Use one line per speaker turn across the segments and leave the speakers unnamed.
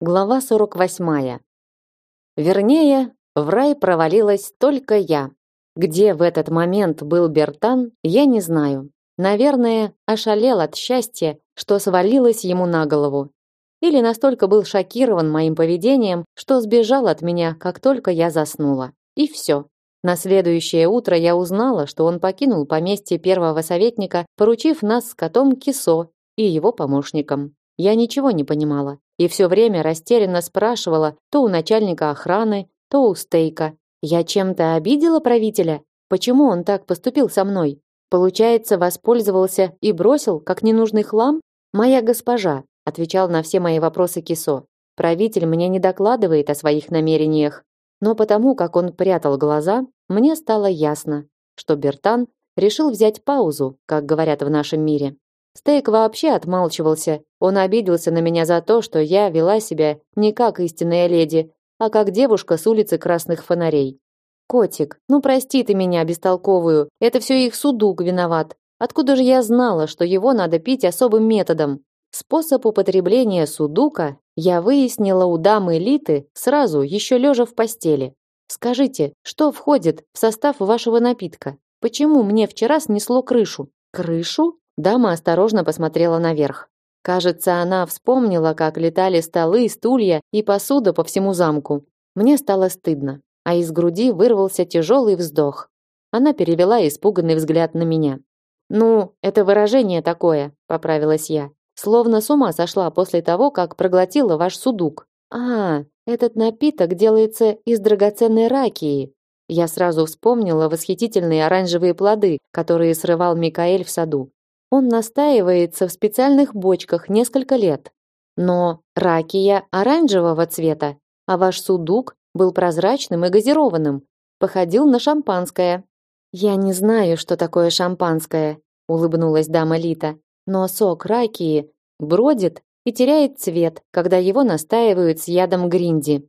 Глава 48. Вернее, в рай провалилась только я. Где в этот момент был Бертан, я не знаю. Наверное, ошалел от счастья, что свалилось ему на голову. Или настолько был шокирован моим поведением, что сбежал от меня, как только я заснула. И все. На следующее утро я узнала, что он покинул поместье первого советника, поручив нас с котом Кисо и его помощникам. Я ничего не понимала и все время растерянно спрашивала то у начальника охраны, то у Стейка. Я чем-то обидела правителя? Почему он так поступил со мной? Получается, воспользовался и бросил, как ненужный хлам? Моя госпожа, отвечал на все мои вопросы Кисо. Правитель мне не докладывает о своих намерениях, но потому, как он прятал глаза, мне стало ясно, что Бертан решил взять паузу, как говорят в нашем мире. Стейк вообще отмалчивался. Он обиделся на меня за то, что я вела себя не как истинная леди, а как девушка с улицы Красных Фонарей. Котик, ну прости ты меня бестолковую. Это все их судук виноват. Откуда же я знала, что его надо пить особым методом? Способ употребления судука я выяснила у дамы Литы сразу, еще лежа в постели. Скажите, что входит в состав вашего напитка? Почему мне вчера снесло крышу? Крышу? Дама осторожно посмотрела наверх. Кажется, она вспомнила, как летали столы, стулья и посуда по всему замку. Мне стало стыдно, а из груди вырвался тяжелый вздох. Она перевела испуганный взгляд на меня. «Ну, это выражение такое», — поправилась я. «Словно с ума сошла после того, как проглотила ваш судук». «А, этот напиток делается из драгоценной ракии». Я сразу вспомнила восхитительные оранжевые плоды, которые срывал Микаэль в саду. Он настаивается в специальных бочках несколько лет. Но ракия оранжевого цвета, а ваш судук был прозрачным и газированным, походил на шампанское. Я не знаю, что такое шампанское, улыбнулась дама Лита, но сок ракии бродит и теряет цвет, когда его настаивают с ядом гринди.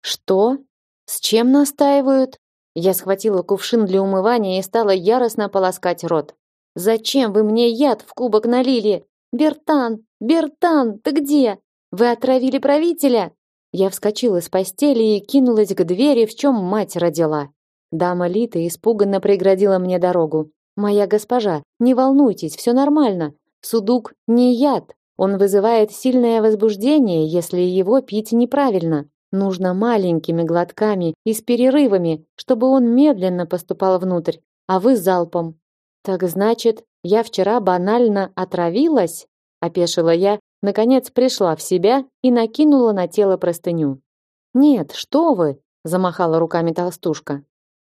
Что? С чем настаивают? Я схватила кувшин для умывания и стала яростно полоскать рот. Зачем вы мне яд в кубок налили? Бертан, Бертан, ты где? Вы отравили правителя? Я вскочила с постели и кинулась к двери, в чем мать родила. Дама Лита испуганно преградила мне дорогу. Моя госпожа, не волнуйтесь, все нормально. Судук не яд. Он вызывает сильное возбуждение, если его пить неправильно. Нужно маленькими глотками и с перерывами, чтобы он медленно поступал внутрь, а вы залпом. Так значит, я вчера банально отравилась? опешила я, наконец пришла в себя и накинула на тело простыню. Нет, что вы? замахала руками толстушка.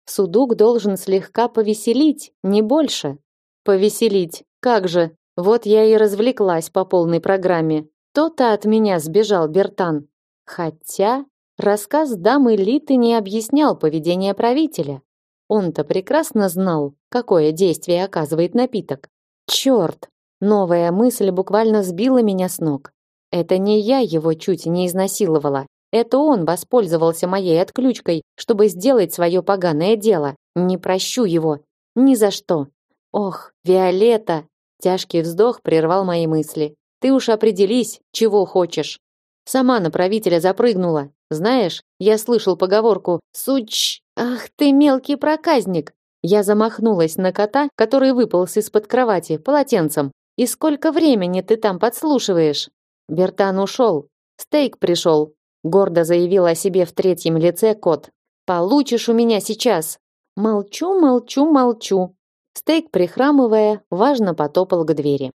Судук должен слегка повеселить, не больше. Повеселить. Как же? Вот я и развлеклась по полной программе. То-то от меня сбежал Бертан. Хотя рассказ дамы Литы не объяснял поведение правителя. Он-то прекрасно знал, какое действие оказывает напиток. Черт! Новая мысль буквально сбила меня с ног. Это не я его чуть не изнасиловала. Это он воспользовался моей отключкой, чтобы сделать свое поганое дело. Не прощу его. Ни за что. Ох, Виолетта! Тяжкий вздох прервал мои мысли. Ты уж определись, чего хочешь. Сама на правителя запрыгнула. Знаешь, я слышал поговорку «Суч! Ах ты мелкий проказник!» Я замахнулась на кота, который выполз из-под кровати полотенцем. «И сколько времени ты там подслушиваешь?» Бертан ушел. Стейк пришел. Гордо заявил о себе в третьем лице кот. «Получишь у меня сейчас!» Молчу, молчу, молчу. Стейк, прихрамывая, важно потопал к двери.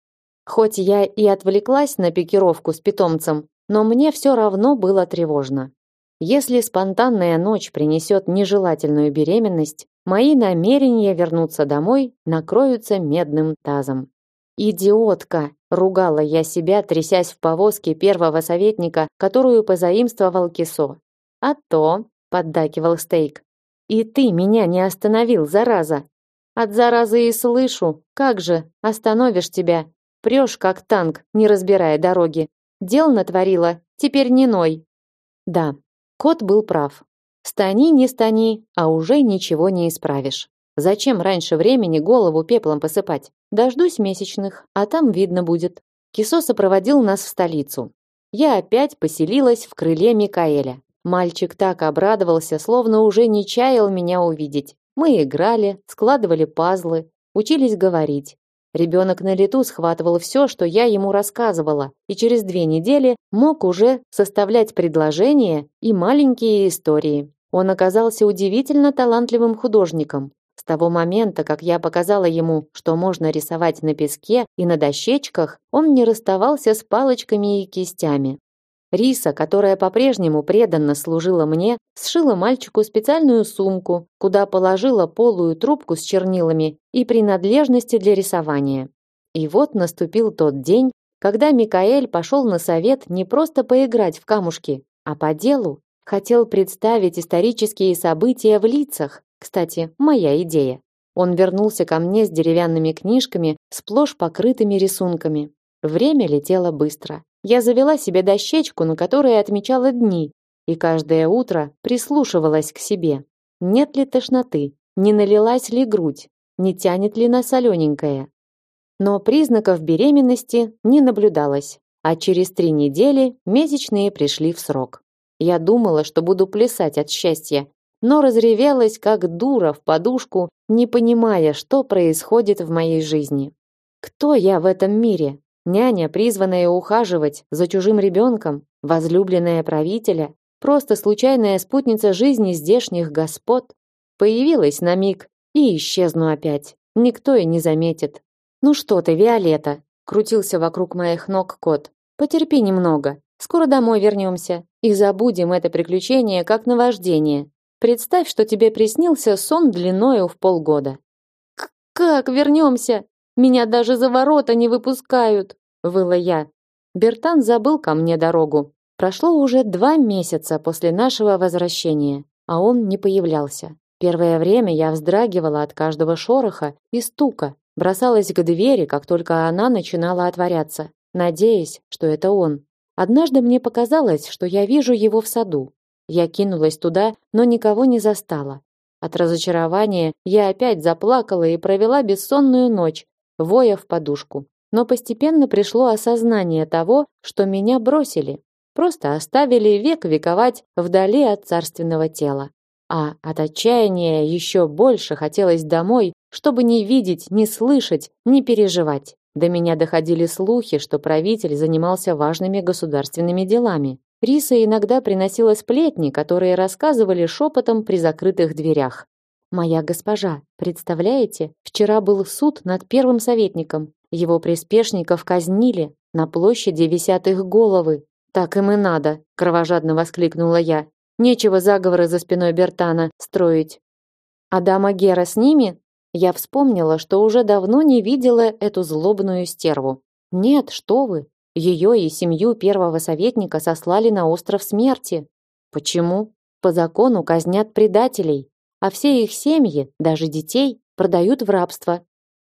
Хоть я и отвлеклась на пикировку с питомцем, но мне все равно было тревожно. Если спонтанная ночь принесет нежелательную беременность, мои намерения вернуться домой накроются медным тазом. Идиотка, ругала я себя, трясясь в повозке первого советника, которую позаимствовал Кисо. А то, поддакивал Стейк. И ты меня не остановил, зараза. От заразы и слышу. Как же, остановишь тебя? Прешь как танк, не разбирая дороги. Дел натворила, теперь не ной. Да, кот был прав. Стани не стани, а уже ничего не исправишь. Зачем раньше времени голову пеплом посыпать? Дождусь месячных, а там видно будет. Кисо сопроводил нас в столицу. я опять поселилась в крыле Микаэля. Мальчик так обрадовался, словно уже не чаял меня увидеть. Мы играли, складывали пазлы, учились говорить. Ребенок на лету схватывал все, что я ему рассказывала, и через две недели мог уже составлять предложения и маленькие истории. Он оказался удивительно талантливым художником. С того момента, как я показала ему, что можно рисовать на песке и на дощечках, он не расставался с палочками и кистями. Риса, которая по-прежнему преданно служила мне, сшила мальчику специальную сумку, куда положила полую трубку с чернилами и принадлежности для рисования. И вот наступил тот день, когда Микаэль пошел на совет не просто поиграть в камушки, а по делу. Хотел представить исторические события в лицах. Кстати, моя идея. Он вернулся ко мне с деревянными книжками, сплошь покрытыми рисунками. Время летело быстро. Я завела себе дощечку, на которой отмечала дни, и каждое утро прислушивалась к себе. Нет ли тошноты? Не налилась ли грудь? Не тянет ли на солененькое? Но признаков беременности не наблюдалось, а через три недели месячные пришли в срок. Я думала, что буду плясать от счастья, но разревелась как дура в подушку, не понимая, что происходит в моей жизни. Кто я в этом мире? Няня, призванная ухаживать за чужим ребенком, возлюбленная правителя, просто случайная спутница жизни здешних господ, появилась на миг и исчезну опять. Никто и не заметит. Ну что ты, Виолетта, крутился вокруг моих ног кот. Потерпи немного. Скоро домой вернемся и забудем это приключение как наваждение. Представь, что тебе приснился сон длиною в полгода. Как вернемся? Меня даже за ворота не выпускают, выла я. Бертан забыл ко мне дорогу. Прошло уже два месяца после нашего возвращения, а он не появлялся. Первое время я вздрагивала от каждого шороха и стука, бросалась к двери, как только она начинала отворяться, надеясь, что это он. Однажды мне показалось, что я вижу его в саду. Я кинулась туда, но никого не застала. От разочарования я опять заплакала и провела бессонную ночь, воя в подушку. Но постепенно пришло осознание того, что меня бросили, просто оставили век вековать вдали от царственного тела. А от отчаяния еще больше хотелось домой, чтобы не видеть, не слышать, не переживать. До меня доходили слухи, что правитель занимался важными государственными делами. Риса иногда приносила сплетни, которые рассказывали шепотом при закрытых дверях. Моя госпожа, представляете, вчера был суд над первым советником. Его приспешников казнили, на площади висят их головы. Так им и надо, кровожадно воскликнула я. Нечего заговоры за спиной Бертана строить. А дама Гера с ними? Я вспомнила, что уже давно не видела эту злобную стерву. Нет, что вы? Ее и семью первого советника сослали на остров смерти. Почему? По закону казнят предателей а все их семьи, даже детей, продают в рабство.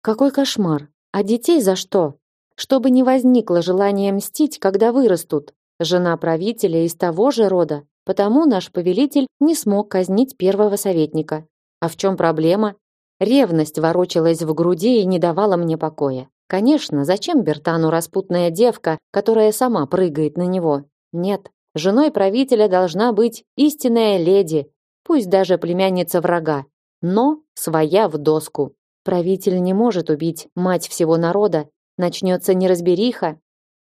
Какой кошмар! А детей за что? Чтобы не возникло желания мстить, когда вырастут. Жена правителя из того же рода, потому наш повелитель не смог казнить первого советника. А в чем проблема? Ревность ворочалась в груди и не давала мне покоя. Конечно, зачем Бертану распутная девка, которая сама прыгает на него? Нет, женой правителя должна быть истинная леди, пусть даже племянница врага, но своя в доску. Правитель не может убить мать всего народа, начнется неразбериха.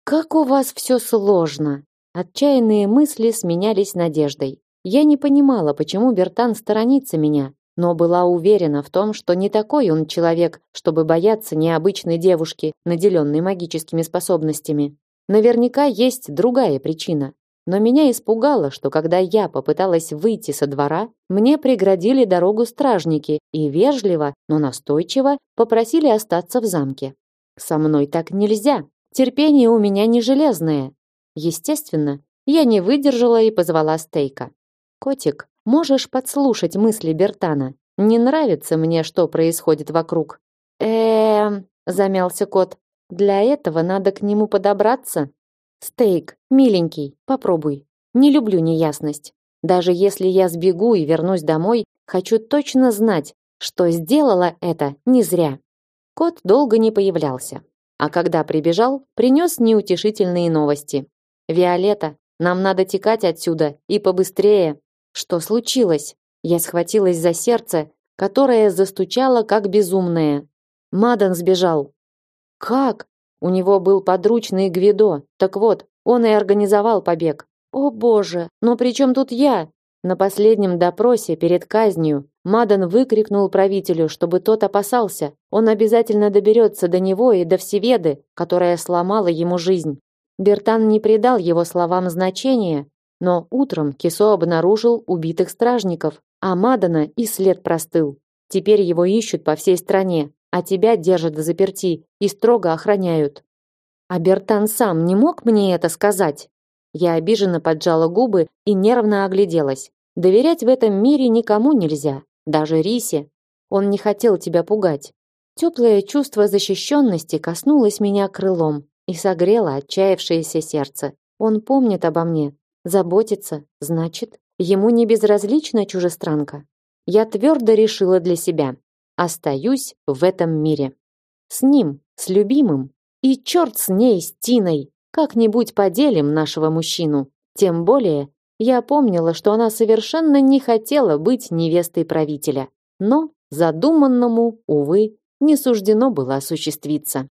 Как у вас все сложно. Отчаянные мысли сменялись надеждой. Я не понимала, почему Бертан сторонится меня, но была уверена в том, что не такой он человек, чтобы бояться необычной девушки, наделенной магическими способностями. Наверняка есть другая причина. Но меня испугало, что когда я попыталась выйти со двора, мне преградили дорогу стражники и вежливо, но настойчиво попросили остаться в замке. Со мной так нельзя. Терпение у меня не железное. Естественно, я не выдержала и позвала Стейка. Котик, можешь подслушать мысли Бертана? Не нравится мне, что происходит вокруг. Э, замялся кот. Для этого надо к нему подобраться. Стейк, миленький, попробуй. Не люблю неясность. Даже если я сбегу и вернусь домой, хочу точно знать, что сделала это не зря. Кот долго не появлялся, а когда прибежал, принес неутешительные новости. Виолетта, нам надо текать отсюда и побыстрее. Что случилось? Я схватилась за сердце, которое застучало как безумное. Мадан сбежал. Как? У него был подручный Гвидо. Так вот, он и организовал побег. О, боже, но при чем тут я? На последнем допросе перед казнью Мадан выкрикнул правителю, чтобы тот опасался. Он обязательно доберется до него и до Всеведы, которая сломала ему жизнь. Бертан не придал его словам значения, но утром Кисо обнаружил убитых стражников, а Мадана и след простыл. Теперь его ищут по всей стране, а тебя держат в заперти и строго охраняют. А Бертан сам не мог мне это сказать. Я обиженно поджала губы и нервно огляделась. Доверять в этом мире никому нельзя, даже Рисе. Он не хотел тебя пугать. Теплое чувство защищенности коснулось меня крылом и согрело отчаявшееся сердце. Он помнит обо мне, заботится, значит, ему не безразлична чужестранка. Я твердо решила для себя. Остаюсь в этом мире. С ним, с любимым. И черт с ней, с Тиной. Как-нибудь поделим нашего мужчину. Тем более, я помнила, что она совершенно не хотела быть невестой правителя. Но задуманному, увы, не суждено было осуществиться.